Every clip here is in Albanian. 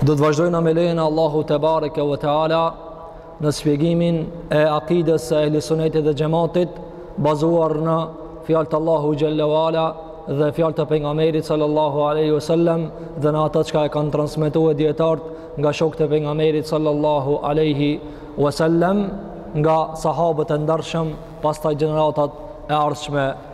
Do të vazhdojmë me lejen e Allahu tebareke ve teala në shpjegimin e akides së ehli sunetit dhe xhamatit bazuar në fjalët e Allahu xhalla wala dhe fjalët e pejgamberit sallallahu alaihi wasallam dhe në ato që e kanë transmetuar dijetarët nga shokët e pejgamberit sallallahu alaihi wasallam nga sahabët e ndershëm pastaj gjeneratat e ardhshme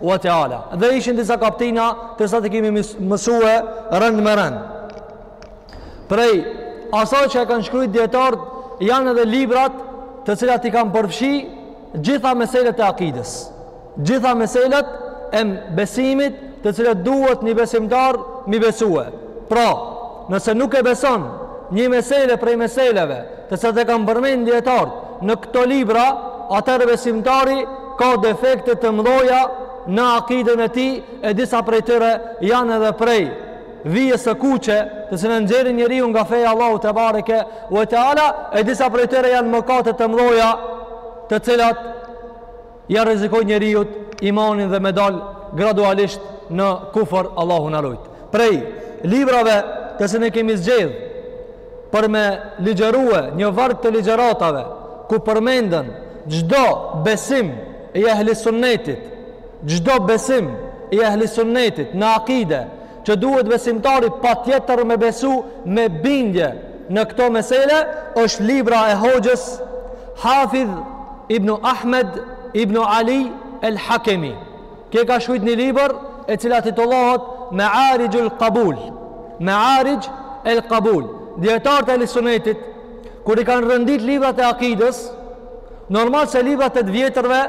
Wa Teala. Dhe ishin disa kaptina të cilat i kemi mësue rënd me rënd. Prej, asaj që e kanë shkrujt dijetarët, janë edhe librat të cilat i kanë përfshi gjitha meselet e akides. Gjitha meselet e besimit të cilat duhet një besimtar m'i besue. Pra, Nëse nuk e beson një mesele prej meseleve, të cilat e kanë përmendë dijetarët në këto libra, atëherë besimtari ka defekte të mdhoja në akiden e tij, e disa prej tyre janë edhe prej vijës së kuqe, të cilën nxjerrin njeriun nga feja e Allahut tebareke ue teala, e disa prej tyre janë mëkate të mdhoja, të cilat Ia rrezikojnë njeriut imanin dhe me dal gradualisht në kufër Allahu na rujt. Prej librave të cilën e kemi zgjedh për me ligjerue një varg të ligjeratave ku përmendën çdo besim i ehli sunnetit çdo besim i ehli sunnetit në akide që duhet besimtari patjetër me besu me bindje në këto mesele, është libra e hoxhës Hafidh ibn Ahmed ibn Ali el Hakemi. Ky e ka shkrujt një libër e cila titullohet Mearixhul Kabul. Mearixh el Kabul. Dijetarët e ehli sunnetit, kur i kanë rëndit librat e akidës, normal se librat e të vjetërve,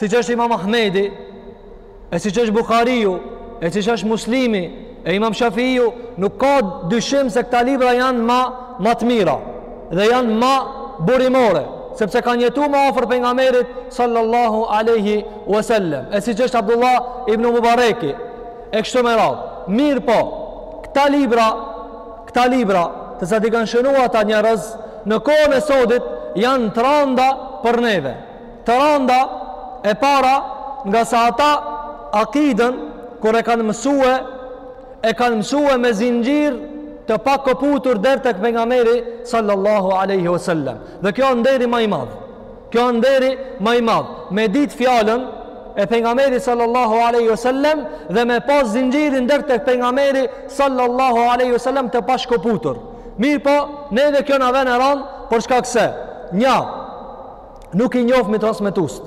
siç është imam Ahmedi, e siç është Buhariu, e siç është Muslimi, e imam Shafiu, nuk ka dyshim se këta libra janë ma, ma të mira, dhe janë ma burimore, sepse kanë jetu ma afër pejgamberit, sallallahu aleyhi wasallam, e siç është Abdullah ibn Mubareki, e kështu me radhë, mirëpo, këta libra, këta libra, të cilat i kanë shënu ata njerëz, në kohën e sodit, janë t'randa për neve, Të randa e para ngase ata akiden kur e kanë mësue e kanë mësue me zinxhir të pakëputur deri tek pejgamberi sallallahu alaihi wasallam dhe kjo a nderi ma i madh kjo a nderi ma i madh me ditë fjalën e pejgamberit sallallahu alaihi wasallam dhe me pas zinxhirin deri tek pejgamberi sallallahu alaihi wasallam të pashkëputur. Mirëpo, ne edhe kjo na vjen e rand, për shkak se një nuk i njofmi transmetust.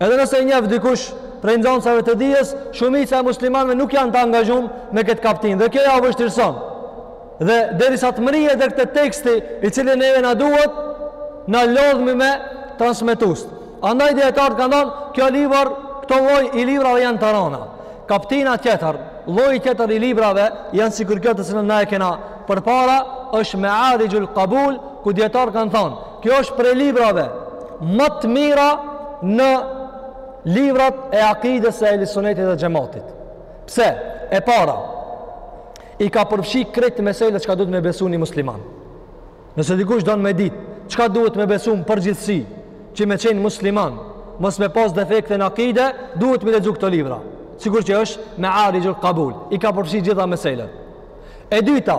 Edhe nëse i njef dikush prej nxansave të dijes, shumica e muslimanve nuk janë të angazhum me këtë kaptin. Dhe kjo ja vështirëson. Dhe derisa të mrrijet dhe te ky teksti i cili neve na duhet, na lodhmi me transmetust. Andaj dijetarët kanë thonë, kjo libër, këto lloj i librave janë të rana. Kaptina tjetër, lloji tjetër i librave, janë sikur kjo të cilën na e kena përpara, është Mearixhul Kabul, ku dijetarët kanë thonë, Kjo është prej librave ma të mira në librat e akides së ehli sunetit dhe xhematit. Pse? E para, i ka përfshi krejt meselet çka duhet me besu një musliman. Nëse dikush don me ditë, çka duhet me besu në përgjithsi, që me qenë musliman, mos me pas defekte në akide, duhet me i lexu këto libra. Sikur që është Mearixhul Kabul. I ka përfshi gjitha meselet. E dyta,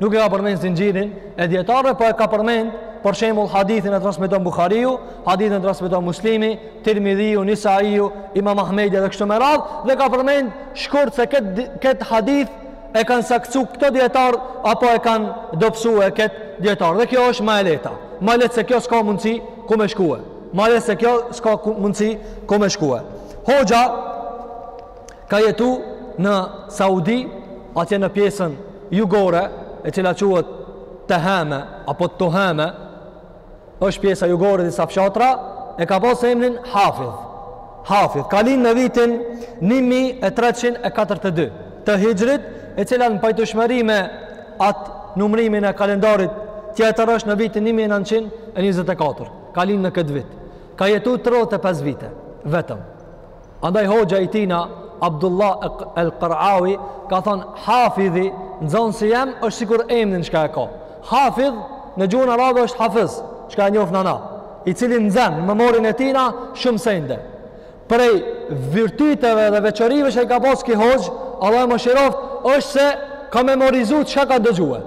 Nuk e ka përmend zinxhirin e dijetarëve, po e ka përmend për shembull hadithin e transmeton Buhariu, hadithin e transmeton Muslimi, Tirmidhiu, Nisaiu, Imam Ahmedi dhe kështu me radhë dhe ka përmend shkurt se kët kët hadith e kanë saktsu këto dijetarë apo e kanë dobsu kët dijetar. Dhe kjo është ma e lehta. Ma lehtë se kjo s'ka mundsi ku me shkue. Ma lehtë se kjo s'ka mundsi ku me shkue. Hoxha Ka jetu në Saudi, atje në pjesën jugore, e cila quhet Tehame apo Tohame, është pjesa jugore disa fshatra, e ka pas emrin Hafidh. Hafidh ka lind në vitin 1342 të Hixhrit, e cila në pajtueshmëri me atë numrimin e kalendarit tjetër është në vitin 1924. Ka lind në këtë vit. Ka jetu 35 vite vetëm. Andaj hoxha i tina, Abdullah el Karawi, ka thanë, Hafidhi, nxansi jem, është sikur emnin çka e ka. Hafidh, në gjuhën arabe është hafiz, çka e njofna na, i cili nxen në memorien e tina, shumë sende. Prej virtyteve dhe veçorive që i ka pas ki hoxhë, Allahu e mëshiroftë, është se ka memorizu çka ka dëgjue.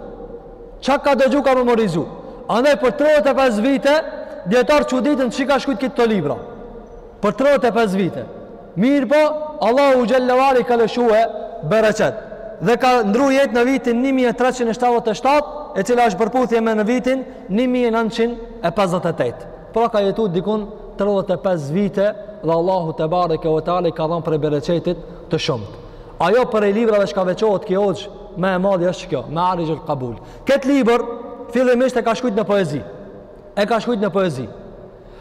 Çka ka dëgju ka memorizu. Andaj për 35 vite, dijetarët çuditen si i ka shkrujt ki kto libra. Për 35 vite. Mirëpo, Allahu xhele ve ala i ka lëshue bereqet. Dhe ka ndru jetë në vitin 1377, e cila është përputhje me në vitin 1958. Pra ka jetu dikun 35 vite dhe Allahu tebareke ve teala i ka dhanë prej bereqetit të shumtë. Ajo prej librave çka veçohet ki hoxhë, më e madhja është kjo, Mearixhul Kabul. Këtë libër, fillimisht e ka shkrujt në poezi. E ka shkrujt në poezi.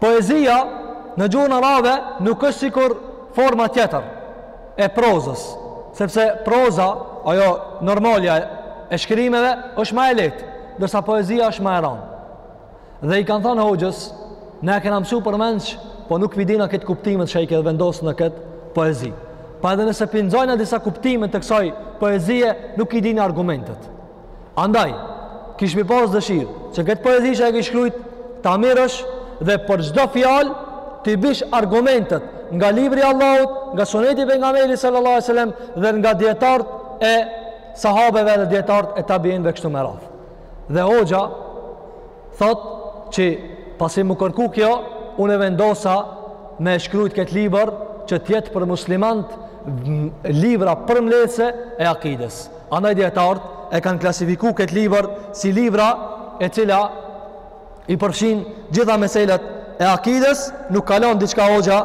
Poezia në gjuhën arabe nuk është sikur forma tjetër e prozës, sepse proza, ajo normalja e shkrimeve, është ma e lehtë, ndërsa poezia është ma e randë. Dhe i kanë thënë hoxhës, ne e kena mësu përmendsh, po nuk pi dina këto kuptimet që i ke vendos në këtë poezi. Po edhe nëse pi nxojna disa kuptime të kësaj poezie, nuk i dini argumentet. Andaj, kishmi pas dëshirë, që këtë poezi që e ki shkrujt, ta mirrsh dhe për çdo fjalë t'i bish argumentet nga libri i Allahut, nga suneti i Pejgamberit sallallahu alejhi sellam dhe nga djetart e sahabeve dhe djetart e tabiinve kështu me radhë. Dhe hoxha, Thotë që pasi m'u kërku kjo, unë e vendosa me shkrujt këtë libër që të jetë për muslimant libra përmbledhëse e akides. Andaj djetartë e kanë klasifiku këtë libër si libra e cila i përfshin gjitha meselet e akides, nuk kalon diçka hoxha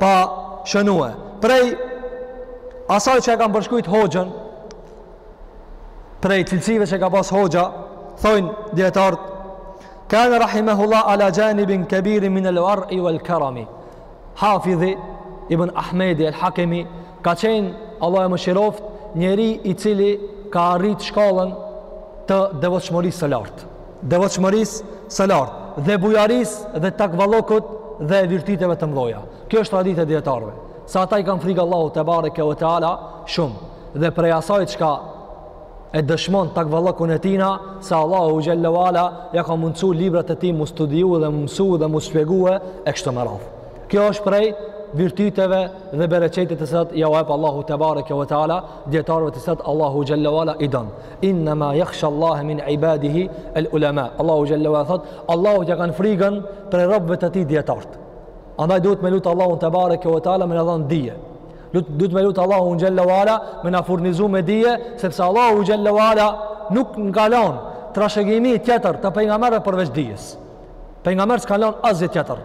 pa shënue. Prej asaj që e kanë përshkrujt hoxhën, prej cilësive që ka pas hoxha, thojnë djetartë, kane rahimehullah ala xhanibin kebirin min el verai vel karami. Hafidhi, ibn Ahmedi, el Hakemi, ka qenë, Allahu e mëshiroftë, njeri i cili ka arrit shkallën të devotshmërisë së lartë. Devotshmërisë së lartë. Dhe bujarisë dhe takvallëkut dhe virtyteve të mdhoja. Kjo është tradita e djetarëve. Se ata i kanë frikë Allahut tebareke ve teala shumë. dhe prej asaj çka e dëshmon takvallëkun e tina se Allahu xhelle ve ala ja ka mundësu librat e tij mu studiu dhe mu mësu dhe mu shpjegu e e kështu me radhë. Kjo është prej virtyteve dhe bereqetit të cilat jau jep Allahu tebareke ve teala, djetarëve të cilët Allahu xhelle ve ala i don. Innema jahsha Allahe min ibadihi el ulema. Allahu xhelle ve ala thotë, Allahut ja kanë frigën prej robëve të tij djetartë. Andaj duhet me lut Allahun tebareke ve teala me na dhanë dije. Duhet me lut Allahun xhelle ve ala me na furnizu me dije sepse Allahu xhelle ve ala nuk na ka lan trashëgimi tjetër të pejgamberëve përveç dijes. Pejgamberi s'ka lënë asgjë tjetër.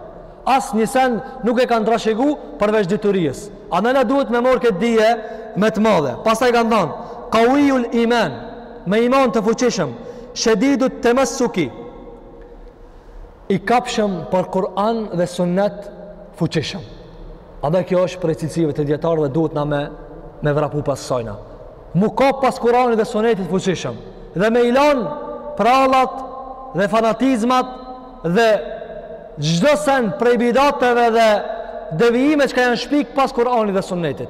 Asnjë sen nuk e kanë trashëgu përveç diturisë. Andaj na duhet me marrë këtë dije me të madhe. Pastaj kanë thënë, "Qawiyul iman", me iman të fuqishëm, "Shadidut tamassuki", i kapshëm për Kur'an dhe sunnet fuqishëm. Andaj kjo është prej cilësive të djetarëve, duhet na me, me vrapu pas sajna. M'u kap pas Kur'anit dhe sunnetit fuqishëm dhe me i lan prrallat dhe fanatizmat dhe çdo sen prej bidateve dhe devijimeve çka janë shpik pas Kur'anit dhe sunnetit.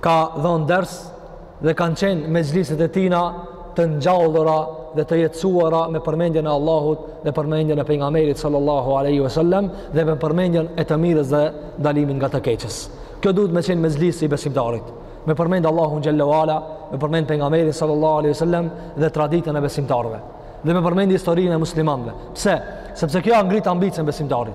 ka dhon ders dhe kanë qenë mexhliset e tina të ngjallura dhe të jetësuara me përmendjen e Allahut dhe përmendjen e pejgamberit sallallahu alaihi wasallam dhe me përmendjen e të mirës dhe ndalimin nga të keqës. Kjo duhet me qenë mexhlisi i besimtarit. Me përmend Allahun xhel-le ve ala, me përmend pejgamberin sallallahu alaihi wasallam dhe traditën e besimtarëve. Dhe me përmend historinë e muslimanëve. Pse? Sepse kjo ia ngrit ambicien besimtarit.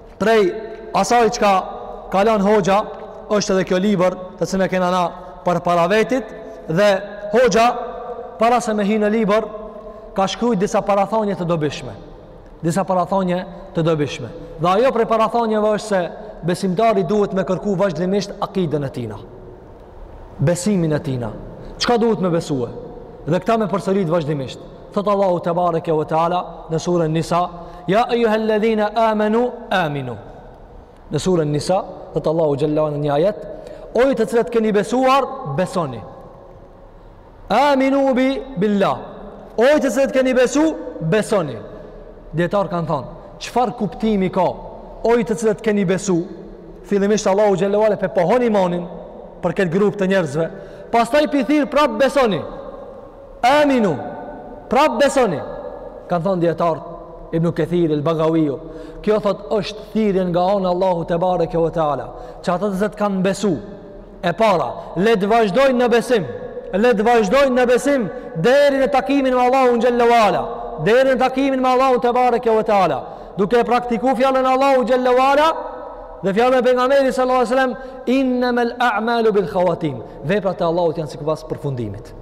Prej asaj çka ka lan hoxha është edhe kjo libër të cilën e kena na përpara vetit dhe hoxha para se me hi në libër ka shkrujt disa parathonje të dobishme disa parathonje të dobishme dhe ajo prej parathonjeve është se besimtari duhet me kërku vazhdimisht akiden e tina besimin e tina çka duhet me besue dhe këta me përsërit vazhdimisht Thot Allahu tebareke ve teala në surën Nisa, ya ayyuhalladhina amanu aminu. Në surën Nisa, thot Allahu xhel-le ve ala në një ajet, o ju të cilët keni besuar, besoni. Aminu bi billah. O ju të cilët keni besu, besoni. Dijetarët kanë thon, çfarë kuptimi ka? O ju të cilët keni besu, fillimisht Allahu xhel-le ve ala pe pohon imanin për këtë grup të njerëzve. Pastaj pi thirr prap besoni. Aminu, prap besoni, kanë thonë dijetarët, Ibn Kethiri, El Begaviu, kjo thot është thirrje nga ana e Allahut tebareke ve teala, që ata të cilët kanë besu, e para, le të vazhdojnë në besim, le të vazhdojnë në besim, deri në takimin me Allahun xhel-le ve ala, deri në takimin me Allahun tebareke ve teala, duke e praktiku fjalën e Allahut xhel-le ve ala, dhe fjalën e pejgamberit sallallahu alaihi wasallam, innemel a'malu bil khawatim, veprat te Allahu janë sipas përfundimit.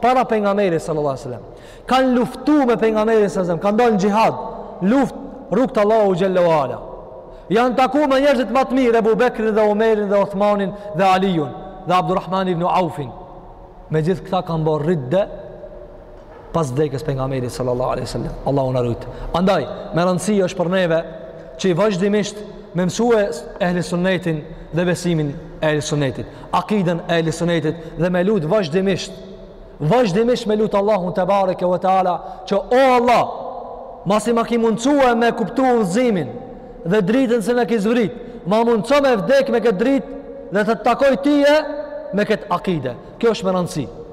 para pejgamberit sallallahu alajhi wasallam. Kanë luftu me pejgamberin sallallahu alajhi wasallam, kanë dalë në xhihad, luftë n'rrugë t'Allahut xhel-le ve ala. Janë taku me njerëzit ma të mirë, Ebu Bekrin dhe Omerin dhe Uthmanin dhe Aliun dhe Abdurrahman ibn Aufin. Megjithë këta kanë bërë ridde pas vdekjes pejgamberit sallallahu alajhi wasallam. Allahu na rujt. Andaj, me rëndësi është për neve që vazhdimisht me mësue ehli sunnetin dhe besimin e ehli sunnetit. akiden e ehli sunnetit dhe me lutë vazhdimisht vazhdimisht me lutë Allahun tebareke ve teala që o Allah masi ma ki mundësue me kuptu udhëzimin dhe dritën cilën e ki zbrit ma mundëso me vdek me këtë dritë dhe të të takoj tije me këtë akide kjo është me rëndësi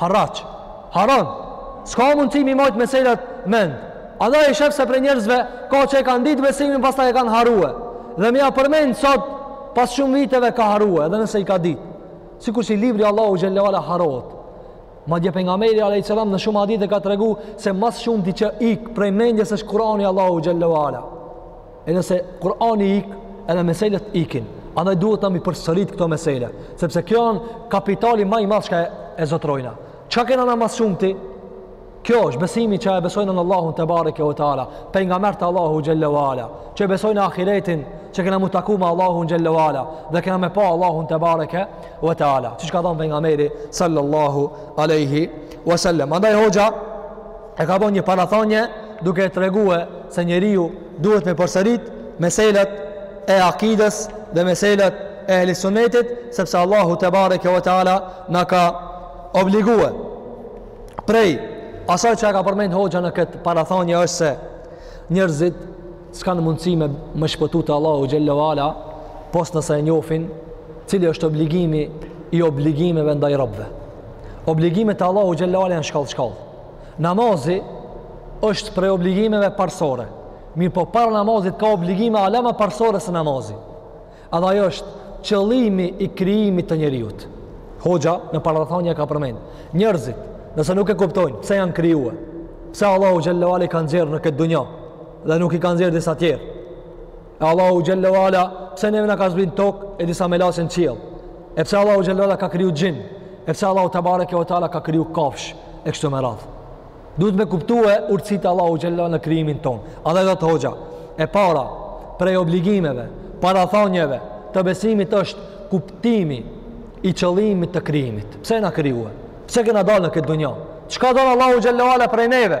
Harraq. Harron. S'ka mundësi mi majtë meselet n'mend. Andaj e shef se prej njerëzve ka që e kanë ditë besimin pastaj e kanë harrue. Dhe me ia përmend sot pas shumë viteve ka harrue edhe nëse i ka ditë. Sikur si libri i Allahut xhel-le ve ala harrohet. Madje pejgamberi a.s. në shumë hadithe ka tregu se ma së shumti që ik prej mendjes është Kurani i Allahut xhel-le ve ala. E nëse Kurani ik, edhe meselet ikin. Andaj duhet na m'i përsërit këto mesele, sepse kjo janë kapitali ma i madh çka e zotrojna. Çka kena na ma s'shumti? Kjo është besimi që e besojna Allahun tebareke ve teala, pejgamberët e Allahut xhele ve ala, që e besojna ahiretin, që kena m'u taku me Allahun xhele ve ala, dhe kena me pa Allahun tebareke ve teala, siç ka thonë pejgamberi sallallahu aleyhi wasallam. Andaj hoxha, e ka bo një parathonje duke e tregue se njeriu duhet me përsërit meselet e akides dhe meselet e ehli sunetit sepse Allahu tebareke ve teala na ka obligue prej asaj që e ka përmend hoxha në këtë parathonje është se njerzit s'kanë mundësi me shpëtu te Allahu xhele ve ala pos nëse e njofin cili është obligimi i obligimeve ndaj robëve obligimet te Allahu xhele ve ala janë shkallë shkallë Namazi është prej obligimeve parësore. Mirëpo para namazit ka obligime hala ma parësore se namazi. Edhe ajo është qëllimi i krijimit të njeriut. Hoxha në parathonje ka përmend. Njerëzit, nëse nuk e kuptojnë, pse janë krijue? Pse Allahu xhele ve ala i ka nxjerr në këtë dunja? Dhe nuk i ka nxjerr disa tjerë? E Allahu xhele ve ala, pse neve na ka zbrit n'tokë, e disa melaqe n'qiell. E pse Allahu xhele ve ala ka kriju xhin, e pse Allahu tebareke ve teala ka kriju kafsh, e kështu me radhë. Duhet me kuptue urtësitë e Allahut xhele ve ala në krijimin tonë. Edhe thotë hoxha, e para, prej obligimeve, parathanjeve, të besimit është kuptimi i qëllimit të krijimit. Pse jena krijue? Pse kena dalë në këtë dunja? Çka do Allahu xhele ve ala prej neve?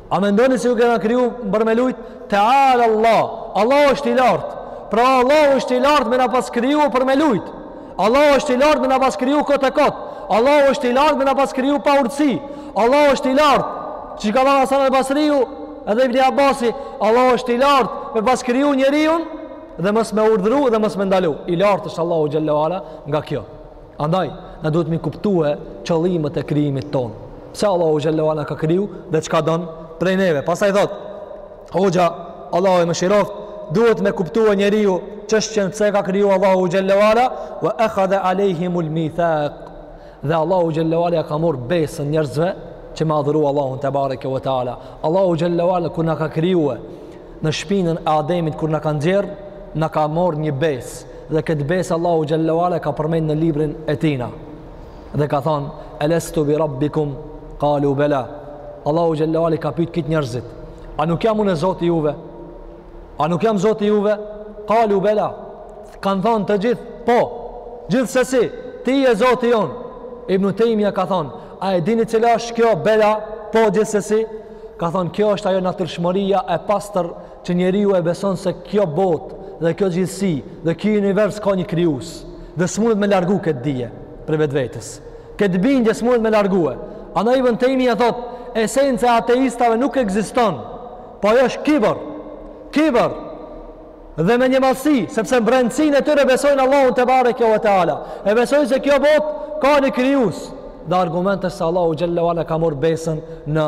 A mendoni se ju kena kriju për me lujt? Teala Allah. Allahu është i lartë. Pra Allahu është i lartë me na pas kriju për me lujt. Allahu është i lartë me na pas kriju kot e kot. Allahu është i lartë me na pas kriju pa urtësi. Allahu është i lartë. Siç ka thonë Hasan al-Basriu edhe Ibn Abbasi, Allahu është i lartë me pas kriju njeriun dhe mos me urdhëru dhe mos me ndalu. I lartë është Allahu xhele ve ala nga kjo. Andaj, na duhet m'i kuptue qëllimët e krijimit tonë. Pse Allahu xhele ve ala na ka kriju dhe çka don prej neve. Pastaj thotë Hoxha, Allahu e mëshiroftë, duhet me kuptue njeriu çështjen pse ka kriju Allahu xhele ve ala, ve ehadhe alejhimul mithak. Dhe Allahu xhele ve ala ka mor besën njerëzve që me adhuru Allahun tebareke ve teala. Allahu xhele ve ala kur na ka krijue në shpinën e Ademit kur na ka nxjerr, na ka mor një besë. dhe këtë besë Allahu xhele ve ala e ka përmend në librin e tina dhe ka thonë elestu bi rabbikum kalu bela Allahu xhele ve ala i ka pyt krejt njerëzit a nuk jam unë zoti juve a nuk jam zoti juve kalu bela kanë thonë të gjithë po gjithsesi ti je zoti jonë Ibn Tejmija ka thonë a e dini cila është kjo bela po gjithsesi ka thonë kjo është ajo natyrshmëria e pastër që njeriu e beson se kjo botë dhe kjo gjithësi dhe kjo univers ka një krijues dhe s'munet me largu këtë dije prej vetvetes këtë bindje s'munet me largue andaj Ibn Tejmije thotë esenca e ateistave nuk ekziston po ajo është kibër kibër dhe mendjemadhësi sepse n'brendësinë e tyre besojnë Allahun te bareke ve teala e besojnë se kjo botë ka një krijues dhe argument është se Allahu xhelle ve ala ka marr besën në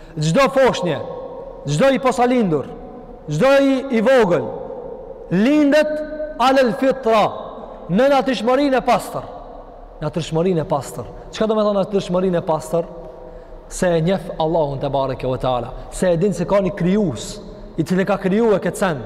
Çdo foshnje, çdo i posalindur, çdo i vogël lindet alel fitra në natyrshmërinë e pastër. Në natyrshmërinë e pastër. Çka do me thonë natyrshmërinë e pastër? Se e njef Allahun te bareke ve teala, se e din se ka një krijues i cili ka krijue këtë send.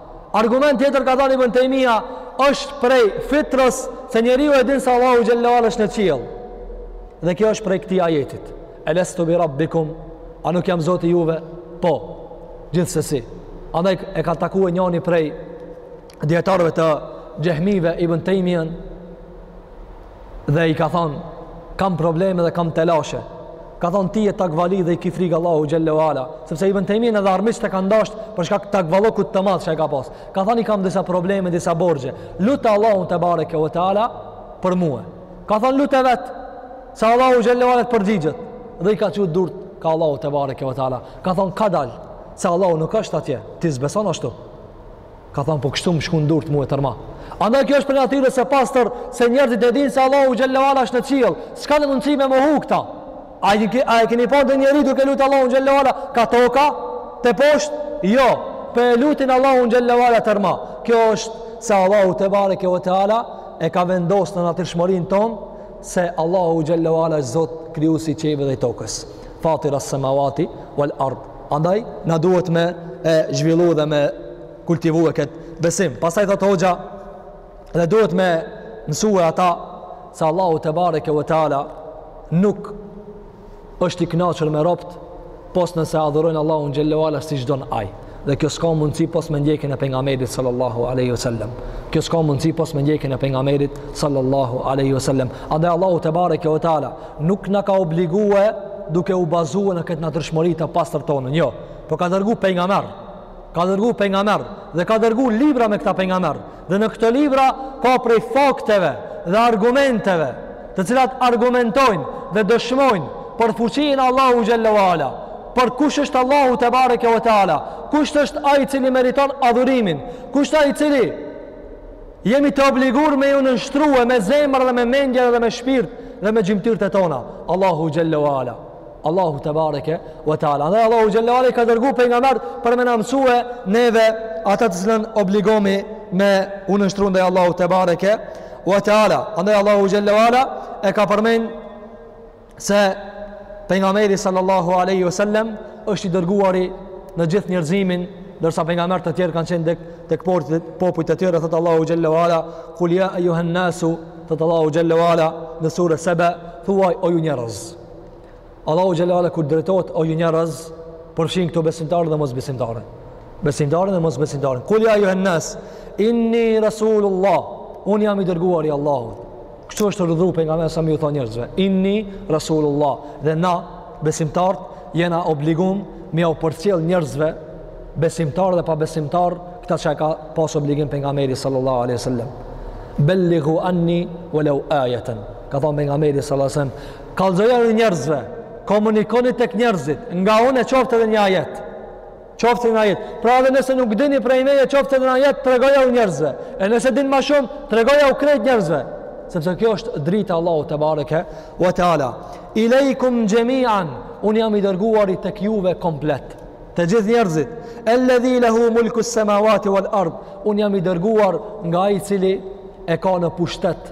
Argument tjetër ka dhanë Ibn Taymija është prej fitrës se njeriu e din se Allahu xhelle ve ala është në qiell. Dhe kjo është prej këtij ajetit. Elestu bi rabbikum? A nuk jam Zoti juve? Po. Gjithsesi. Andaj e ka takue njoni prej dijetarëve të xhehmive Ibn Taymijan Dhe i ka thonë, kam probleme dhe kam telashe. Ka thonë, ti je takvali dhe i ki frikë Allahu xhelle ve ala. Sepse Ibn Tejmijen edhe armiqtë e kanë dashtë për shkak takvallëkut të madh që e ka pasë. Ka thonë, i kam disa probleme, disa borxhe. Lute Allahu te bareke ve teala për mue. Ka thonë, lute vetë, se Allahu xhelle ve ala të përgjigjet. Dhe i ka çu durt ka Allahu te bareke ve teala. Ka thonë, kadalë, se Allahu nuk është atje, ti s'beson ashtu. Ka thanë po kështu më shkon durt mue termal. Andaj kjo është prej natyrës së pastër, se njerëzit e dinë se Allahu xhelle ve ala është në qiell. S'kanë mundësi me mohu këta. A e keni pa ndonjë njeri duke lut Allahun xhelle ve ala ka toka teposhtë? Jo. Po e lutin Allahun xhelle ve ala termal. Kjo është se Allahu te bareke ve teala e ka vendos në natyrshmërinë tonë se Allahu xhelle ve ala është Zot krijuesi i qiejve dhe i tokës. Fatira samawati wal ardh. Andaj, na duhet me e zhvillu dhe me kultivue këtë besim. Pastaj thotë hoxha, dhe duhet me mësue ata, se Allahu te bareke ve teala, nuk është i knaqur me robt, pos nëse adhurojnë Allahun xhelle ve ala siç don ai. Dhe kjo s'ka mundësi pos me ndjekjen e pejgamberit sallallahu aleyhi ve sallam. Kjo s'ka mundësi pos me ndjekjen e pejgamberit sallallahu aleyhi ve sallam. Andaj Allahu te bareke ve teala, nuk na ka obligue duke u bazue në këtë natyrshmëri të pastër tonë, jo. Po ka dërgu pejgamber. Ka dërgu pejgamber dhe ka dërgu libra me këta pejgamber. Dhe në këto libra ka prej fakteve dhe argumenteve, të cilat argumentojnë dhe dëshmojnë për fuqinë e Allahut xhelle ve ala. Për kush është Allahu te bareke ve teala? Kush është ai i cili meriton adhurimin? Kush është ai i cili Jemi të obligur me ju nënshtrue me zemër dhe me mendje dhe me shpirt dhe me gjymtyrët tona Allahu xhelle ve ala, Allahu tebareke ve teala. Andaj Allahu xhelle ve ala i ka dërgu pejgamberë për me na mësue neve ata të cilën obligomi me u nënshtru ndaj Allahu tebareke ve teala. Andaj Allahu xhelle ve ala e ka përmend se pejgamberi sallallahu alaihi wasallam është i dërguari në gjithë njerëzimin ndërsa pejgamberët e tjerë kanë qenë tek tek portit popujt e tyre thot Allahu xhelle ve ala kul ya ayuha nasu thot Allahu xhelle ve ala në suren Sebe thuaj o ju njerëz Allahu xhelle ve ala kur drejtohet o ju njerëz përfshin këtu besimtarin dhe mosbesimtarin besimtarin dhe mosbesimtarin kul ya ayuha nas inni rasulullah un jam i dërguari i Allahut Kështu është urdhëru pejgamberi sa me iu thonë njerëzve, inni rasulullah dhe na besimtarët jena obligum me jau përcjell njerëzve besimtarë dhe pabesimtarë këta që e ka pas obligim pejgamberi sallallahu alaihi wasallam. Bellighu anni walau ayatan. Ka thënë pejgamberi sallallahu alaihi wasallam, kallëzojuni njerëzve, komunikoni tek njerëzit, nga unë e qoftë edhe një ajet. Qoftë një ajet. Pra edhe nëse nuk din prej meje, qoftë edhe një ajet, tregojau njerëzve. E nëse din ma shumë, tregojau krejt njerëzve. Sepse kjo është drita Allahu tebareke ve teala. Ilejkum xhemian, unë jam i dërguari tek juve komplet. Te gjithë njerëzit. Elledhi lehu mulku semawati wal ard. Unë jam i dërguar nga ai i cili e ka në pushtet.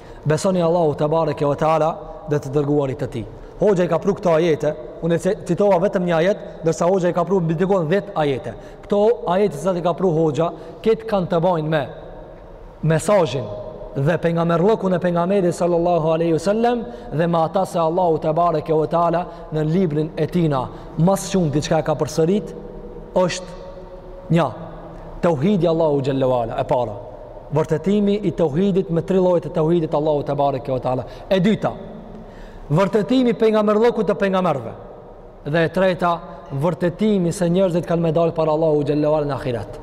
Besoni Allahu tebareke ve teala dhe të dërguarit të tij. Hoxha i ka pru këto ajete, unë e citova vetëm një ajet, ndërsa hoxha i ka pru mbi dikun 10 ajete. Këto ajete që i ka pru hoxha, krejt kanë të bajnë me mesazhin dhe pejgamberllëkun e pejgamberit sallallahu alaihi wasallam dhe me ata se Allahu tebareke ve teala në librin e tina, ma së shumti çka e ka përsërit është një tauhidi Allahu xhelle ve ala e para. vërtetimi i tauhidit me tri llojet e tauhidit Allahu tebareke ve teala. E dyta, vërtetimi i pejgamberllokut të pejgamberve. Dhe e treta, vërtetimi se njerëzit kanë me dal para Allahu xhelle ve ala në ahiret.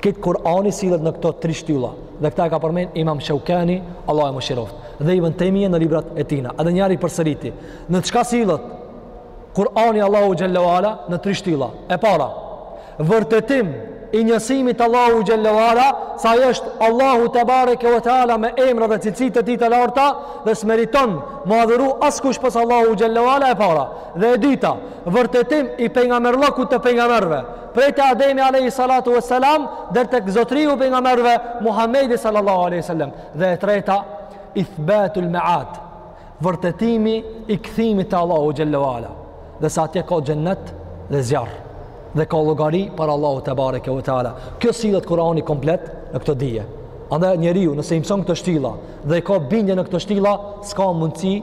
Krejt Kur'ani sillet në këto tri shtylla dhe këta e ka përmend Imam Shaukani, Allahu e mëshiroft. Dhe Ibn Taymiyah në librat e tina. Edhe njëherë e përsëriti. Në çka sillet? Kur'ani Allahu xhelle ve ala në tri shtylla. E para, vërtetim i njësimit t'Allahu xhelle ve ala se ai është Allahu tebareke ve teala me emra dhe cilësitë e tij të larta dhe s'meriton m'u adhuru askush pos Allahu xhelle ve ala e para. Dhe e dyta, vërtetim i pejgamberllëkut të pejgamberëve, prej te Ademi alayhi salatu vesselam deri tek zotriu i pejgamberëve Muhamedi sallallahu alaihi wasallam. Dhe e treta, ithbatul maad, vërtetimi i kthimit te Allahu xhelle ve ala dhe se atje ka xhennet dhe zjarr dhe ka llogari para Allahut tebareke ve teala kjo sillet Kurani komplet në këtë dije andaj njeriu nëse i mëson këto shtylla dhe ka bindje në këto shtylla s'ka mundësi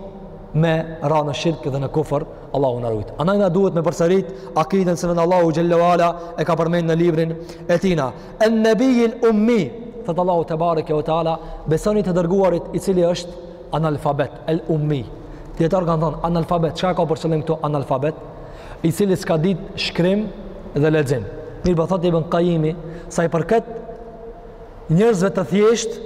me ra në shirk dhe në kufër Allahu na rujt andaj na duhet me përsërit akiden se vetë Allahu xhelle ve ala e ka përmen në librin e tina en nebijjil ummi thotë Allahu tebareke ve teala besoni të dërguarin i cili është Analfabet, el ummi. Dijetarët kanë thanë, analfabet, çka ka për qëllim këtu analfabet? I cili s'ka dit shkrim dhe lexim. Mirëpo thotë Ibn Kajimi, sa i përket njerëzve të thjeshtë,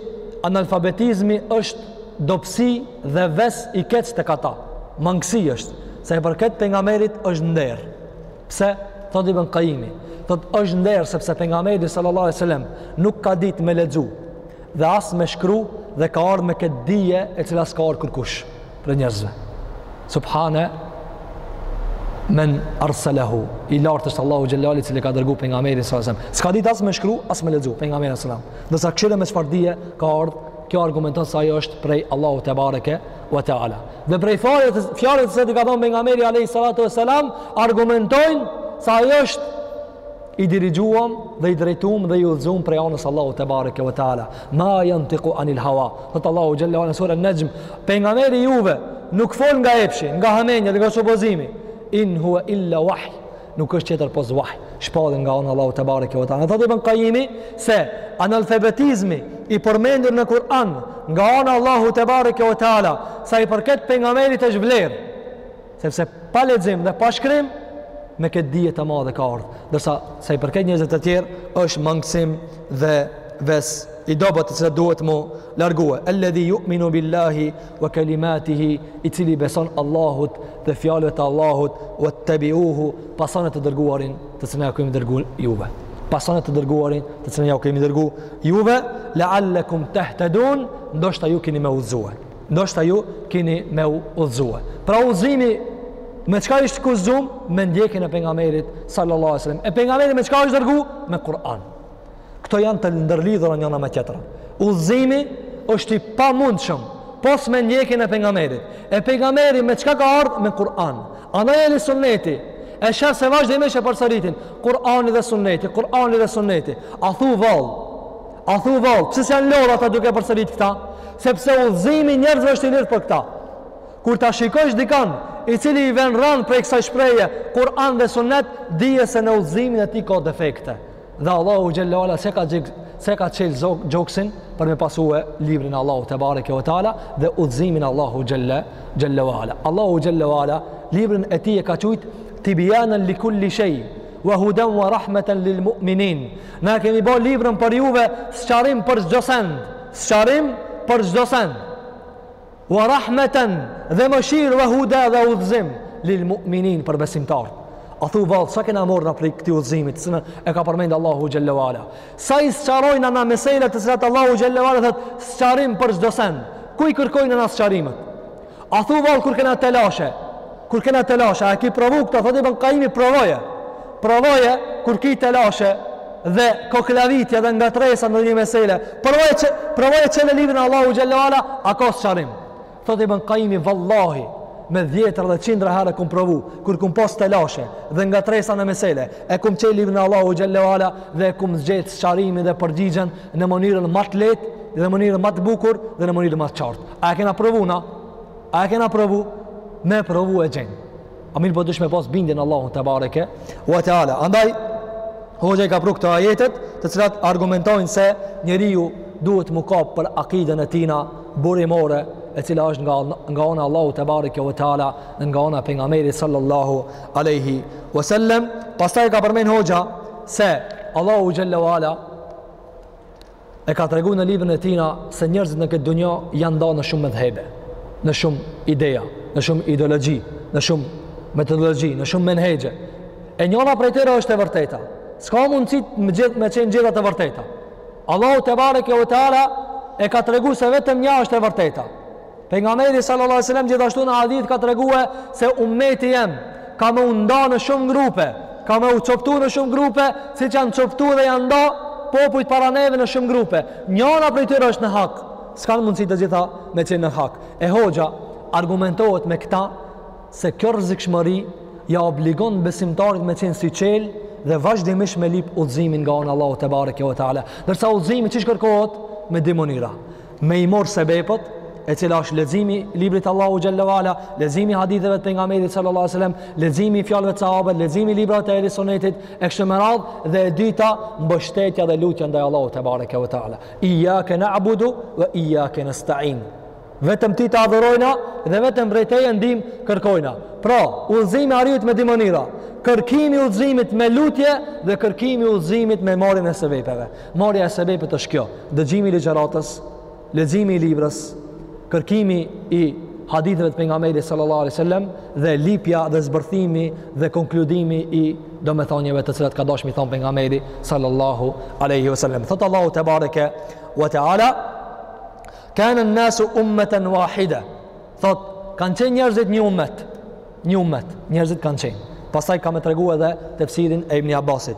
analfabetizmi është dobësi dhe ves i keq tek ata. Mangësi është, sa i përket pejgamberit është nder. Pse, thotë Ibn Kajimi, thotë është nder sepse pejgamberi sallallahu alejhi ve selem nuk ka dit me lexu. dhe as me shkru dhe ka ardhë me këtë dije e cila s'ka ardhë kërkush prej njerëzve subhane men arsalehu i lartë është Allahu xhelle i cili e ka dërgu pejgamberin alejhi selam s'ka ditë as me shkru as me lexu pejgamberi alejhi selam ndërsa kshyre me çfarë dije ka ardhë kjo argumenton se ajo është prej Allahu tebareke wa taala. Dhe prej fjalëve të cilat i ka thënë pejgamberi alayhi salatu wasalam argumentojnë se ajo është i dirigjum dhe i drejtum dhe i udhëzum prej anës Allahu tebareke ve teala ma yantiqu anil hawa thotë Allahu xhelle sura an-Najm pejgamberi juve nuk fol nga epshi nga hamenja dhe nga supozimi in huwa illa wahy nuk është tjetër pos wahy shpallje nga ana Allahu tebareke ve teala thotë ibn qayimi se analfabetizmi i përmendur në Kur'an nga ana Allahu tebareke ve teala sa i përket pejgamberit është vlerë Sepse pa lexim dhe pa shkrim, me këtë dije të madhe ka ardhë. Ndërsa sa i përket njerëzve të tjerë, është mangësi dhe ves i dobët të cilat duhet mu largue. Alladhi yu'minu billahi wa kalimatihi, i cili beson Allahut dhe fjalëve të Allahut, wattabi'uhu, pasone të dërguarin të cilin ja kemi dërgu juve. Pasone të dërguarin të cilin ja kemi dërgu juve, la'allakum tahtadun, ndoshta ju kini me u udhëzue. ndoshta ju kini me u udhëzue. Pra udhëzimi me çka është kushtëzum, me ndjekjen e pejgamberit sallallahu alaihi wasallam. E pejgamberi me çka është dërgu? Me Kur'an. Këto janë të ndërlidhura njëna me tjetër. Udhëzimi është i pamundshëm, pos me ndjekjen e pejgamberit. E pejgamberi me çka ka ardhë? Me Kur'an. Andaj ehli sunneti, e sheh se vazhdimisht e përsëritin, Kur'ani dhe sunneti, Kur'ani dhe sunneti. A thu vallë, A thu vallë, pse s'janë lodhë ata duke përsërit këta? Sepse udhëzimi i njerëzve është i lidhur për këta. Kur ta shikosh dikan, i cili i vjen rënë prej kësaj shpreje, Kur'an dhe Sunnet, dije se në udhëzimin e tij ka defekte. Dhe Allahu xhelle ue ala s'e ka gjik, s'e ka çel gjoksin për me pasue librin e Allahut te bareke ve teala dhe udhëzimin e Allahu xhelle ue ala. Allahu xhelle ue ala librin e tij e ka qujt Tibianan li kulli shay wa hudan wa rahmatan lil mu'minin. Na e kemi bërë librin për juve sqarim për çdo send, sqarim për çdo send. Wa rahmatan dhe mëshirë wa huda dhe udhëzim lil mu'minin për besimtarët. A thu vallë, sa kena marrë na prej këtij udhëzimit, se na e ka përmendë Allahu xhelle ue ala. Sa i sqarojna na meselet të cilat Allahu xhelle ue ala thotë sqarim për çdo sen. Ku i kërkojna na sqarimet? A thu vallë kur kena telashe? Kur kena telashe? A ki provu këta? Thotë Ibn Kajimi provoje. Provoje kur ki telashe dhe koklavitje dhe ngatrresa n'ndonjë mesele. Provoje çe, provoje çele librin e Allahut xhelle ue ala, a ka sqarim. Thotë Ibn Kajimi vallahi me dhjetra dhe qindra herë kum provu, kur kum pas telashe dhe ngatrresa në mesele, e kum çel librin e Allahut xhelle ue ala dhe e kum gjet sqarimin dhe përgjigjen në mënyrën ma të letë dhe në mënyrën ma të bukur dhe në mënyrën ma të qartë. A e kena provu na? A e kena provu? Me provu e gjenë. Amirëpo duhesh me pas bindjen n'Allahun tebareke ue teala. Andaj, hoxha i ka pru këto ajetet, të cilat argumentojnë se njeriu duhet m'u kapë për akiden e tina burimore, e cila është nga, nga ana e Allahut tebareke ue teala, dhe nga ana e pejgamberit sallallahu aleyhi wasallem. Pastaj ka përmen hoxha se Allahu xhelle ue ala e ka tregu në librin e tina se njerëzit në këtë dunja janë nda në shumë medhhebe, në shumë ideja, në shumë ideologi, në shumë metodologi, në shumë menhexhe. E njona prej tyre është e vërteta. S'ka mundësi me, gjithë, me qenë gjitha të vërteta. Allahu tebareke ue teala e ka tregu se vetëm nja është e vërteta. Pejgamberi sallallahu alajhi wasallam gjithashtu në hadith ka tregue se ummeti jem ka me u nda në shumë grupe, ka me u coptu në shumë grupe, siç janë coptu dhe janë nda popujt para neve në shumë grupe. Njëra prej tyre është në hak. S'kanë mundësi të gjitha me qenë në hak. E hoxha argumentohet me këta se kjo rrezikshmëri ia obligon besimtarit me qenë syçel dhe vazhdimisht me lip udhëzimin nga ana e Allahut te bareke ve teala. Ndërsa udhëzimi qysh kërkohet me dy mënyra. me i marr sebepet e cila është leximi i librit t'Allahut xhelle ue ala leximi i haditheve të pejgamberit sallallahu alajhi wasallam leximi i fjalëve të sahabëve leximi i librave të ehli sunetit e kështu me radhë dhe e dyta mbështetja dhe lutja ndaj Allahut te bareke ve taala iyyaka na'budu wa iyyaka nasta'in vetëm ty të adhurojna dhe vetëm prej teje ndihmë kërkojna. Pra, udhëzimi arrihet me dy mënyra. Kërkimi i udhëzimit me lutje dhe kërkimi i udhëzimit me marrjen e sebepeve. Marrja e sebepit është kjo, dëgjimi i ligjëratës, leximi i librave, kërkimi i haditheve të pejgamberit sallallahu alaihi wasallam dhe lipja dhe zbërthimi dhe konkludimi i domethënieve të cilat ka dashur me thon pejgamberi sallallahu alaihi wasallam. Thot Allahu te bareke wa taala kanen nasu ummeten wahida thot kanë qenë njerëzit një ummet një ummet njerëzit kanë qenë pasaj ka me tregu edhe tefsirin e Ibni Abbasit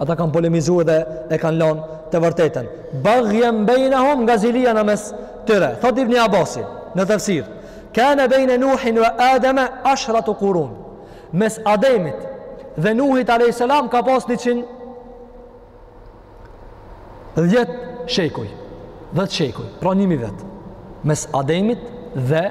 Ata kanë polemizu dhe e kanë lanë të vërtetën. Baghyan bainahum nga zilia në mes tyre. Thot Ibn Abasi në tafsir, "Kana baina Nuhin wa Adam ashrat qurun." Mes Ademit dhe Nuhit alayhis salam ka pas 100 10 shekuj, 10 shekuj, pra 1000 vjet. Mes Ademit dhe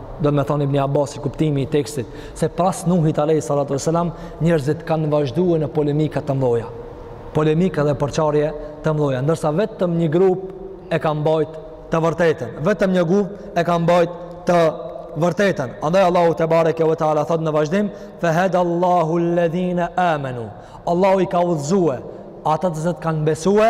do me thonë Ibni Abasi, kuptimi i tekstit, se pas Nuhit alejhi salatu Veselam, njerëzit kanë vazhdue në polemika të mdhoja. Polemika dhe përçarje të mdhoja. Ndërsa vetëm një grup e ka mbajt të vërtetën. Vetëm një grup e ka mbajt të vërtetën. Andaj Allahu tebareke ve teala thot në vazhdim, fe heda Allahu ledhine amenu. Allahu i ka udhëzue, ata të cilët kanë besue,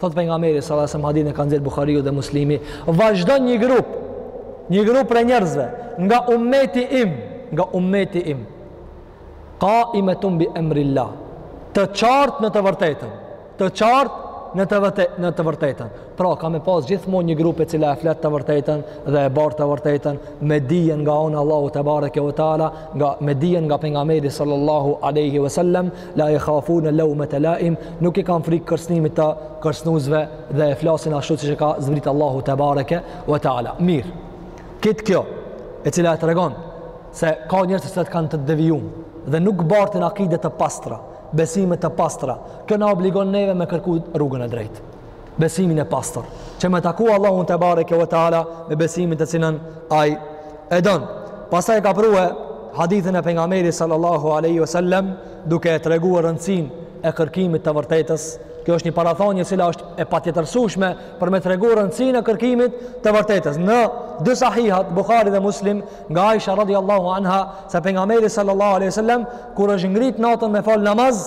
Thotë pejgamberi sallallahu alajhi wasallam hadithin e ka nxjerr Buhariu dhe Muslimi, vazhdon një grup, një grup prej njerëzve nga ummeti im, nga ummeti im. Kaimetun bi emrillah, të qartë në të vërtetën, të qartë në të vërte, në të vërtetën. Pra ka me pas gjithmonë një grup e cila e flet të vërtetën dhe e bart të vërtetën me dijen nga ana Allahu te bareke ve teala, nga me dijen nga pejgamberi sallallahu alaihi wasallam la jekhafune laumete laim, nuk i kanë frikë kërcnimit të kërcnusve dhe e flasin ashtu siç e ka zbrit Allahu tebareke ve teala. Mirë, kitë kjo, e cila e tregon, se ka njerëz të cilët kanë të devijum, dhe nuk bartin akide të pastra, besime të pastra, kjo na obligon neve me kërku rrugën e drejtë. besimin e pastër, që me taku Allahun tebareke ve teala me besimin të cilin ai e donë. Pastaj e ka prue hadithin e pejgamberit sallallahu aleyhi sallem duke e tregue rëndësinë e kërkimit të vërtetës. Kjo është një parathonje e cila është e patjetërsueshme për me tregu rëndësinë e kërkimit të vërtetës. Në dy sahihat, Bukhari dhe Muslim, nga Aisha radiallahu anha, se pejgamberi sallallahu aleyhi sallem, kur është ngrit natën me falë namaz,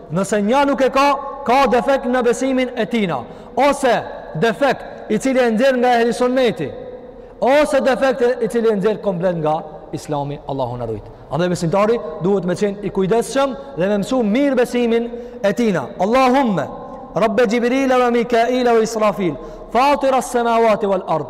Nëse nja nuk e ka, ka defekt në besimin e tina. Ose defekt i cili e nxjerr nga ehli sunneti, ose defekt i cili e nxjerr komplet nga Islami, Allahu na rujt. Andaj besimtari duhet me qenë i kujdesshëm dhe me mësu mirë besimin e tina. Allahumme, Rabbe Gjibrila ve Mikaila ve Israfil, fatira semavati vel ard,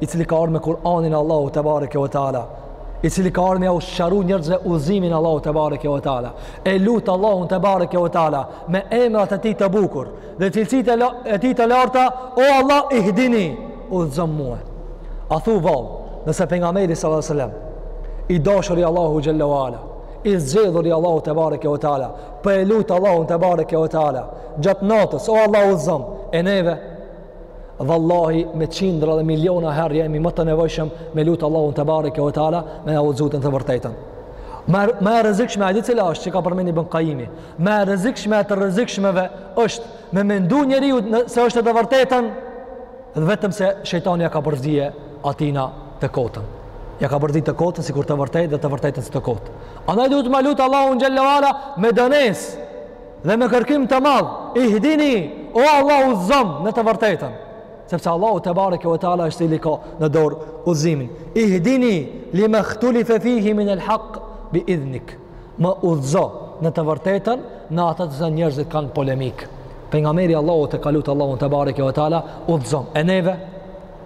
i cili ka ardh me Kur'anin e Allahut tebareke ve teala, i cili ka ardh me ua sqaru njerëzve udhëzimin e Allahut tebareke ve teala. E lut Allahun tebareke ve teala me emrat e tij të bukur dhe cilësitë e tij të larta, o Allah ihdini, udhëzom mua. A thu vallë, nëse pejgamberi sallallahu alajhi wasallam i dashuri i Allahu xhelle ve ala, i zgjedhuri i Allahu tebareke ve teala, po e lut Allahun tebareke ve teala gjatë natës, o Allah udhëzom, e neve Vallahi me qindra dhe miliona herë jemi më të nevojshëm me lut Allahun tebareke ve teala me na udhëzu në të vërtetën. Ma e rrezikshme, a e di cila është që ka përmend Ibn Kajimi, ma e rrezikshme e të rrezikshmeve është me mendu njeriu se është në të vërtetën dhe vetëm se shejtani ia ka përzie atina të kotën. Ia ka përzie të kotën sikur të vërtetë dhe të vërtetën si të kotë. Andaj duhet me lut Allahun xhelle ve ala me dënesë Dhe me kërkim të madh, ihdini, o Allah udhëzom në të vërtetën. Sepse Allahu tebareke ve teala është i cili ka në dorë udhëzimin. Ihdini lima khtulife fihi min el haq, bi idhnik. Më udhëzo në të vërtetën, në atë që njerëzit kanë polemikë. Pejgamberi i Allahut e ka lut Allahun tebareke ve teala, udhëzom. E neve,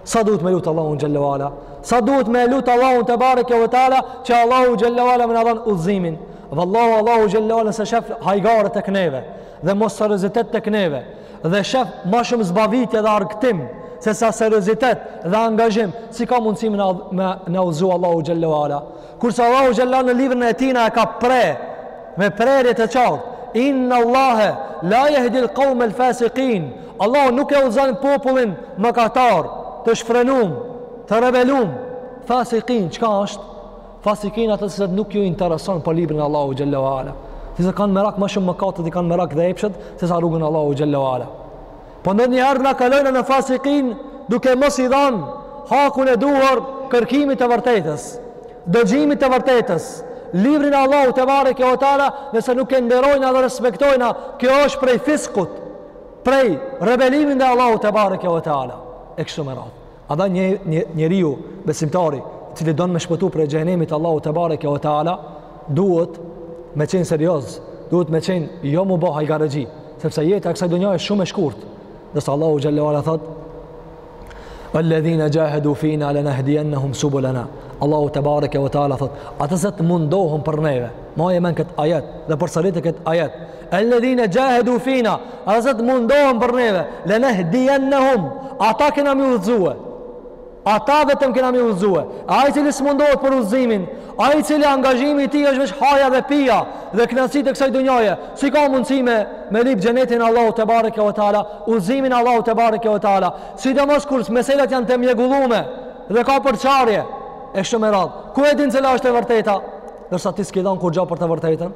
Sa duhet me lut Allahun xhelle ve ala? Sa duhet me lut Allahun tebareke ve teala që Allahu xhelle ve ala me na dhanë udhëzimin? Dhe Allahu, Allahu xhelle ve ala se shef hajgare tek neve dhe mosseriozitet tek neve dhe shef ma shumë zbavitje dhe argëtim sesa seriozitet dhe angazhim si ka mundësi me na udhëzu Allahu xhelle ve ala? Kurse Allahu xhelle ve ala në librin e Tij na e ka pre me prerje të qartë. Inna Allahe la yahdi al-qawm al-fasiqin. Allahu nuk e udhëzon popullin mëkatar, të shfrenum, të rebelum. Fasiqin çka është? Fasiqin ata që nuk ju intereson për librin e Allahu xhelle ve ala. Që se kanë merak ma shumë mëkatet i kanë merak dhe epshet sesa rrugën e Allahu xhelle ve ala. Po ndonjëherë na kalojna në fasikin duke mos i dhanë hakun e duhur kërkimit të vërtetës, dëgjimit të vërtetës, librin e Allahut tebareke ve teala, nëse nuk e nderojna dhe respektojna, kjo është prej fiskut, prej rebelimit ndaj Allahut tebareke ve teala. E kështu me radhë. Andaj njeriu besimtar, i cili don me shpëtu prej xhehenemit Allahu tebareke ve teala, duhet me qenë serioz, duhet me qenë jo me u ba hajgarexhi, sepse jeta e kësaj dunjaje është shumë e shkurt. Ndërsa Allahu xhelle ve ala thot: "Alladhina jahadu fina lanahdiyannahum subulana." Allahu tebareke ve teala thot: "Ata që mundohen për neve, maje men kët ajet dhe përsërite kët ajet, Elledhine xhahedu fina, ata që të mundohen për neve, le nehdijennehum, ata kena m'i udhëzue, ata vetëm kena m'i udhëzue, ai i cili s'mundohet për udhëzimin, ai i cili angazhimi i tij është veç haja dhe pija dhe knaqsit e kësaj dunjaje, si ka mundësi me, me lyp xhenetin Allahu tebareke ve teala, udhëzimin Allahu tebareke ve teala, sidomos kur meselat janë të mjegullume dhe ka përçarje, e kështu me radhë, ku e din cila është e vërteta, ndërsa ti s'ki dhanë kurgjo për të vërtetën,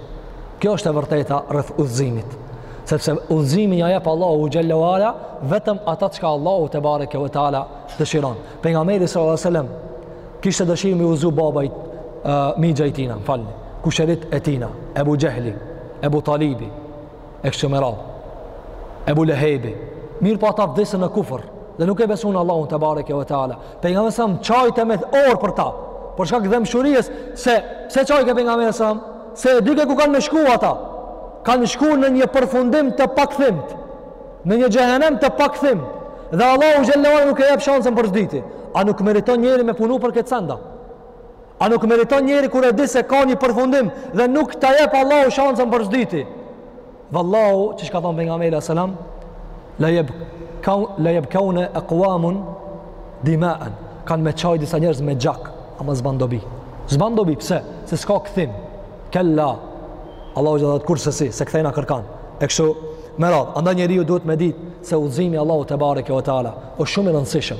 Kjo është e vërteta rreth udhëzimit. Sepse udhëzimi ja jep Allahu xhelle ve ala vetëm ata që Allahu tebareke ve teala dëshiron. Pejgamberi sallallahu alajhi wasallam kishte dëshirë me udhëzu babait uh, mixha i tina, m'falni, kusherit e tina, Ebu Xhehli, Ebu Talibi, e kështu me radhë. Ebu Lehebi, mirëpo ata vdesën në kufër, dhe nuk e besun Allahun tebareke ve teala. Pejgamberi alejhi selam qajke me orë për ta, për shkak dhembshurisë, se, pse qajke Pejgamberi alejhi selam, se e dike ku kanë me shku ata, kanë shku në një përfundim të pakthimt, në një xhehenem të pakthimt, dhe Allahu xhelle ve ala nuk e jep shansën për s'dyti, a nuk meriton njeri me punu për këtë send a? A nuk meriton njeri kur e di se ka një përfundim dhe nuk ta jep Allahu shansën për s'dyti? Vallahi, qysh ka thonë Pejgamberi alejhi selam, la jeb, ka, la jebkaune ekuamun dimaen, kanë me qaj disa njerëz me gjak, ama s'ban dobi. S'ban dobi, pse? Se s'ka kthim. Kella, Allahu xhelle thotë kursesi, s'e kthejna kërkan. E kështu, me radhë, andaj njeriu duhet me ditë se udhëzimi i Allahut tebareke ve teala o shumë i rëndësishëm.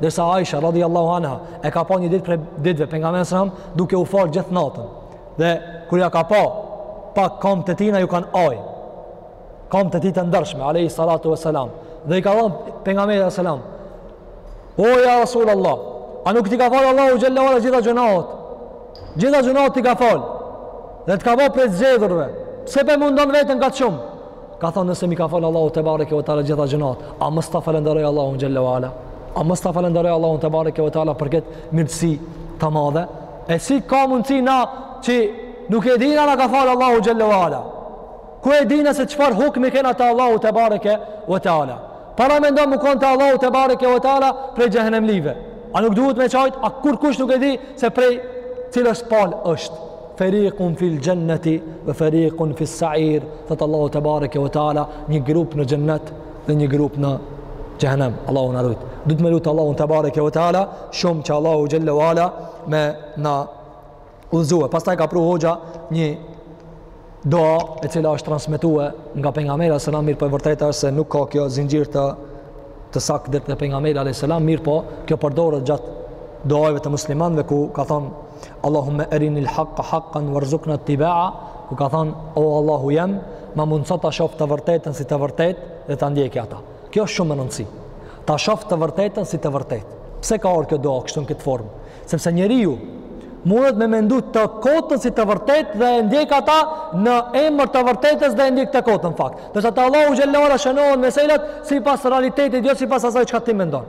Ndërsa Aisha, radijallahu anha, e ka pa një ditë prej ditëve, Pejgamberin alejhi selam, duke u falë gjithë natën. Dhe kur ja ka pa, pa kamt e tina ju kanë aj. Kamt e tij të ndershme, alejhi salatu ve selam. Dhe i ka thënë Pejgamberit alejhi selam. O, ja Rasul Allah, a nuk t'i ka falë Allahu xhelle ve ala gjitha gjynahet? Gjitha gjynahet t'i ka falë. Dhe të ka ba prej të zgjedhurve. Pse pe mundon veten kaq shumë. Ka thënë nëse m'i ka falë Allahu tebareke ve teala gjitha gjynahet, a mos ta falenderoj Allahun xhelle ve ala? A mos ta falenderoj Allahun tebareke ve teala për këtë mirësi të madhe? E si ka mundësi na që nuk e dina na ka falë Allahu xhelle ve ala? Ku e dina se çfarë hukmi kena te Allahu tebareke ve teala? Para me ndonë më konë të Allahu tebareke ve teala prej xhehenemlive. A nuk duhet me qajtë? A kurkush nuk e di se prej cilës palë është? Ferikun fil xhenneti ve ferikun fis sa'ir, thot Allahu tebareke ve teala, një grup në xhennet dhe një grup në xhehenem. Allahu na rujt. Duhet me lut Allahun tebareke ve teala, shumë që Allahu xhelle ve ala me na udhëzue. Pastaj ka pru hoxha një dua e cila është transmetuar nga pejgamberi sallallahu alajhi wasallam, mirëpo e vërteta është se nuk ka kjo zinxhir të saktë deri te pejgamberi sallallahu alajhi wasallam, mirëpo kjo përdoret gjatë duave të muslimanëve ku ka thonë Allahumme erinil haqqa haqqan verzukna ittibaa, ku ka thonë, o Allahu jem, ma mundëso ta shof të vërtetën si të vërtet dhe ta ndjeki ata. Kjo është shumë me rëndësi. Ta shof të vërtetën si të vërtet. Pse ka ardh kjo dua kështu në këtë formë? Sepse njeriu mundet me mendu të kotën si të vërtet dhe e ndjek ata në emër të vërtetës dhe e ndjek të kotën në fakt. Ndërsa te Allahu xhele ve ala shënohen meselet sipas realitetit, jo sipas asaj çka ti mendon.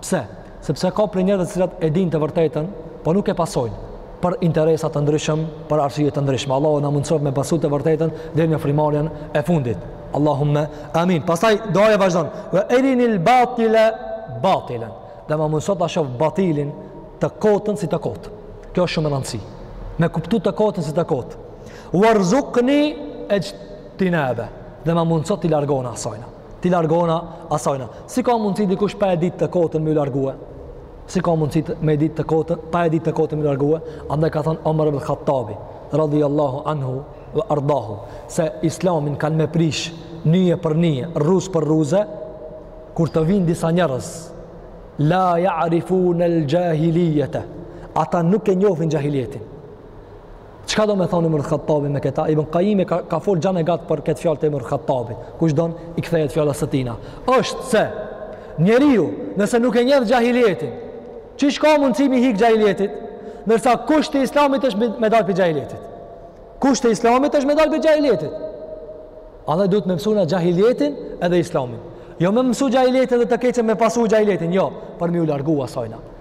Pse? Sepse ka prej njerëzve të cilat e dinë të vërtetën, po nuk e pasojnë për interesa të ndryshëm, për arsye të ndryshme. Allahu na mundësoftë me pasu të vërtetën deri në frymarrjen e fundit. Allahumma amin. Pastaj duaja vazhdon. Wa arinil batila batilan. Dhe ma mundëso ta shoh batilin të kotën si të kotë. Kjo është shumë me rëndësi. Me kuptu të kotën si të kotë. Warzuqni ijtinaba. Dhe ma mundëso t'i largohna asajna. t'i largohna asajna. Si ka mundësi dikush pa e ditë të kotën m'u largue? Si ka mundësi të, me e ditë të kotën, pa e ditë të kotën me iu largue? Andaj ka thënë Omer ibn Khattabi, radhiyallahu anhu wa ardahu, se islamin kanë me prish nyje për nyje, rruzë për rruze, kur të vijnë disa njerëz, la ya'rifun al-jahiliyata. Ata nuk e njohin xhahilijetin. Çka do me thonë Omer Khattabi me këta? Ibn Kajimi ka, ka folë gjanë e gatë për këtë fjalë të Omer Khattabit. Kush don i kthehet fjalës së tina. është se njeriu nëse nuk e njeh xhahilijetin, qysh ka mundësi me i hikë xhahilijetit? Ndërsa kushti i islamit është me dalë prej xhahilijetit. Kushti i islamit është me dalë prej xhahilijetit. Andaj duhet me mësu na xhahilijetin edhe islamin. Jo me mësu xhahilijetin dhe të keqen me pasu xhahilijetin, jo, por me iu largu asajna.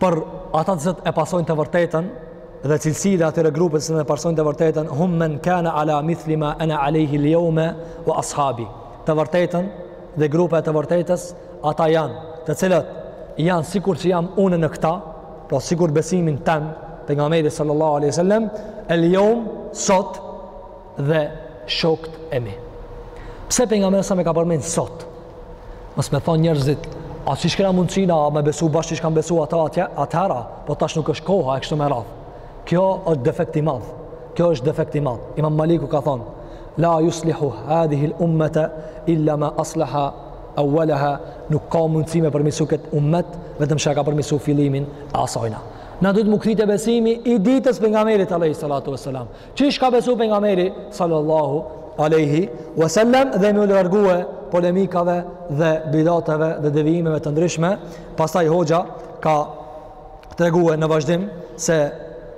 Por ata të cilët e pasojnë të vërtetën dhe cilësi e atyre grupeve të cilët e pasojnë të vërtetën, hum men kane ala mithli ma ene alejhil jeume ve ashabi. Të vërtetën dhe grupa e të vërtetës, ata janë të cilët janë sikur që jam une në këta, pra po sikur besimin tem, Pejgamberi sallallahu aleyhi sallam, el jeum sot, dhe shokët e mi. Pse Pejgamberi a.s. e ka përmend sot? Mos me thonë njërzit, a qysh kena mundësi na, a me besu bash qysh kanë besu ata atje, atëhera, po tash nuk është koha, e kështu me radhë. Kjo është defekt i madh. Kjo është defekt i madh. Imam Maliku ka thonë, la juslihu hadihil ummete illa ma aslaha awalaha nuk ka mundësi me përmisu këtë ummet vetëm çka ka përmisu fillimin e asajna. Na duhet m'u kthy te besimi i ditës Pejgamberit a.s. Qysh ka besu pejgamberi sallallahu alaihi wasallam dhe m'u largue polemikave dhe bidateve dhe devijimeve të ndryshme, pastaj hoxha ka tregue në vazhdim se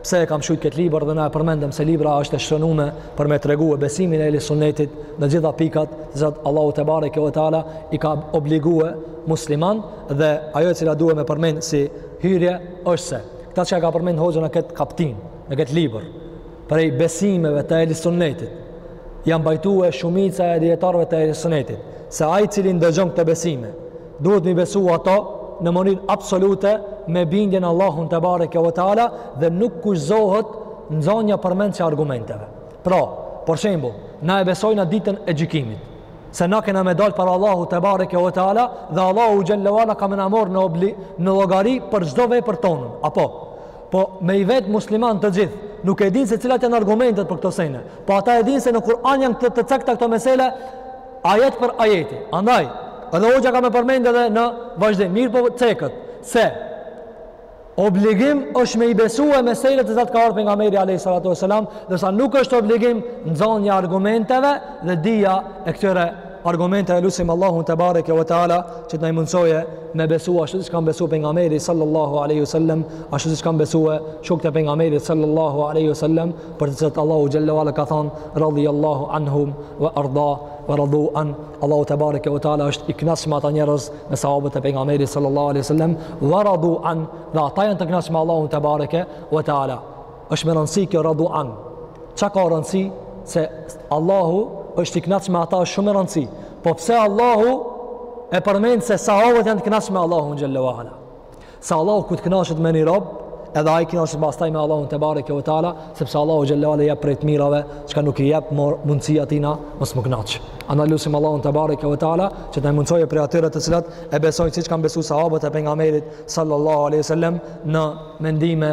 pse e kam shkrujt këtë libër dhe na e përmendëm se libra është e shkrume për me tregue besimin e Ehli Sunnetit në gjitha pikat të cilat Allahu te bareke ve teala i ka obligue musliman dhe ajo e cila duhe me përmend si hyrje është se këta çka e ka përmend hoxha në këtë kaptin në këtë libër prej besimeve të Ehli Sunnetit janë pajtue shumica e dijetarëve të Ehli Sunnetit se ai i cili ndëgjon këto besime duhet me i besu ato në mënyrë absolute me bindje n'Allahun te bareke ve teala dhe nuk kushtohet nxënia përmendsh e argumenteve. Pra, për shembull, na e besojna ditën e gjykimit se na kena me dalë para Allahut te bareke ve teala dhe Allahu xhelle ve ala ka me na marrë në, obli, në llogari për çdo vepër tonën apo Po me i vet muslimanët të gjithë, nuk e dinë se cilat janë argumentet për këto sene. Po ata e dinë se në Kur'an janë të, të cekta këto mesele, ajet për ajeti. Andaj, edhe hoxha ka me përmendë edhe në vazhdim, mirëpo ceket, se obligim është me i besue meselet të cilat ka ardh pejgamberi a.s. Ndërsa nuk është obligim nxënia e argumenteve dhe dija e këtyre Argumente. E lusim Allahun te bareke ve teala që të na e mundësojë me besu ashtu siç ka besu pejgamberi sallallahu alaihi wasallam, ashtu siç kanë besue shokët e pejgamberit sallallahu alaihi wasallam, për të cilët Allahu xhelle ve ala ka thanë radhiyallahu anhum wa arda wa radu an Allahu te bareke ve teala është i knaq me ata njerëz me sahabët e pejgamberit sallallahu alaihi wasallam wa radu an dhe ata janë të knaq me Allahun te bareke ve teala. Është me rëndësi kjo radu an. Çka ka rëndësi? Se Allahu është i knaqë me ata është shumë e rëndësi. Po pse Allahu e përmend se sahabët janë të knaqë me Allahun xhelle ve ala. Se Allahu kur të knaqet me një rob, edhe ai knaqet mastaj me Allahun te bareke ve teala, sepse Allahu xhelle ve ala i jep prej të mirave, çka nuk i jep mor mundësi atina mos m'u knaqë. E na lusim Allahun te bareke ve teala, që të mundësojë prej atyre të cilat e besojnë siç kanë besu sahabët e pejgamberit sallallahu aleyhi sallem në mendime